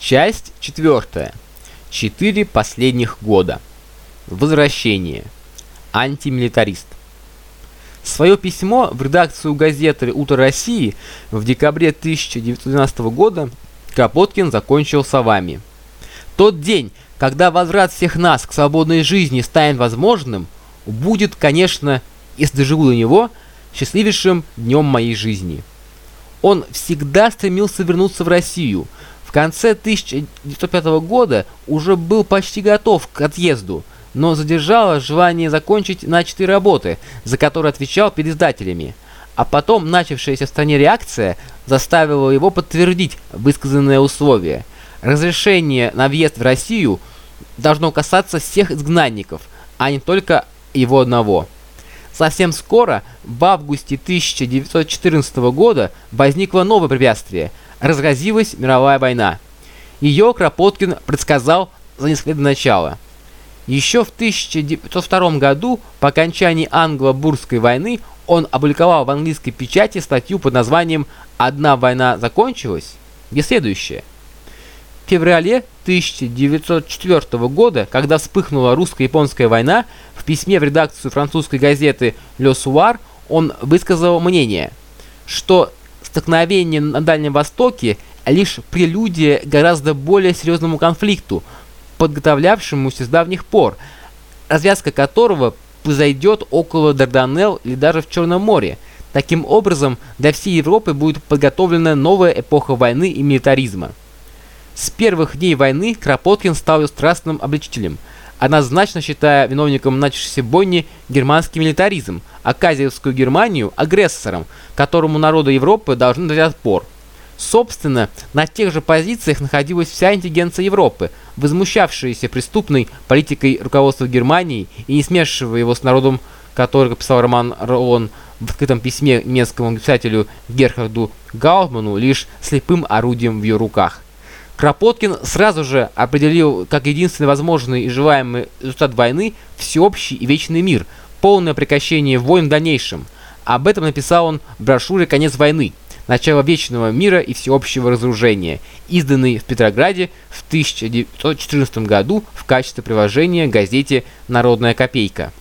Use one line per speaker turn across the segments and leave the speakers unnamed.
Часть четвертая. Четыре последних года. Возвращение. Антимилитарист. Свое письмо в редакцию газеты «Утро России» в декабре 1912 года Кропоткин закончил словами. «Тот день, когда возврат всех нас к свободной жизни станет возможным, будет, конечно, если доживу до него, счастливейшим днем моей жизни». Он всегда стремился вернуться в Россию – в конце 1905 года уже был почти готов к отъезду, но задержало желание закончить начатые работы, за которые отвечал перед издателями. А потом начавшаяся в стране реакция заставила его подтвердить высказанное условие. Разрешение на въезд в Россию должно касаться всех изгнанников, а не только его одного. Совсем скоро, в августе 1914 года, возникло новое препятствие – разразилась мировая война. Ее Кропоткин предсказал за несколько начала. Еще в 1902 году, по окончании англо-бурской войны, он опубликовал в английской печати статью под названием «Одна война закончилась», где следующее. В феврале 1904 года, когда вспыхнула русско-японская война, в письме в редакцию французской газеты «Le Soir» он высказал мнение, что Столкновение на Дальнем Востоке лишь прелюдия гораздо более серьезному конфликту, подготовлявшемуся с давних пор, развязка которого произойдет около Дарданелл или даже в Черном море. Таким образом, для всей Европы будет подготовлена новая эпоха войны и милитаризма. С первых дней войны Кропоткин стал ее страстным обличителем – однозначно считая виновником начавшейся бойни германский милитаризм, а Казиевскую Германию – агрессором, которому народы Европы должны дать отпор. Собственно, на тех же позициях находилась вся интеллигенция Европы, возмущавшаяся преступной политикой руководства Германии и не смешивая его с народом, который писал Роман Ролан в открытом письме немецкому писателю Герхарду Гаутману лишь слепым орудием в ее руках. Кропоткин сразу же определил как единственный возможный и желаемый результат войны всеобщий и вечный мир, полное прекращение войн в дальнейшем. Об этом написал он в брошюре «Конец войны. Начало вечного мира и всеобщего разоружения», изданный в Петрограде в 1914 году в качестве приложения газете «Народная копейка».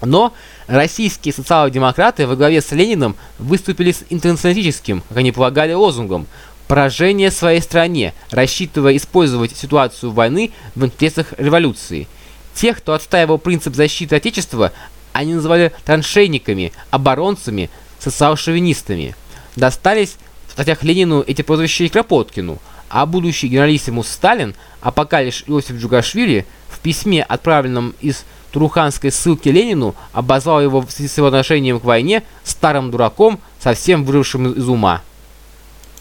Но российские социал-демократы во главе с Лениным выступили с интернационалистическим, как они полагали, лозунгом поражение своей стране, рассчитывая использовать ситуацию войны в интересах революции. Тех, кто отстаивал принцип защиты Отечества, они называли траншейниками, оборонцами, социал-шовинистами. Достались в статьях Ленину эти прозвища и Кропоткину, а будущий генералиссимус Сталин, а пока лишь Иосиф Джугашвили, в письме, отправленном из Туруханской ссылки Ленину, обозвал его в связи с его отношением к войне старым дураком, совсем выросшим из ума.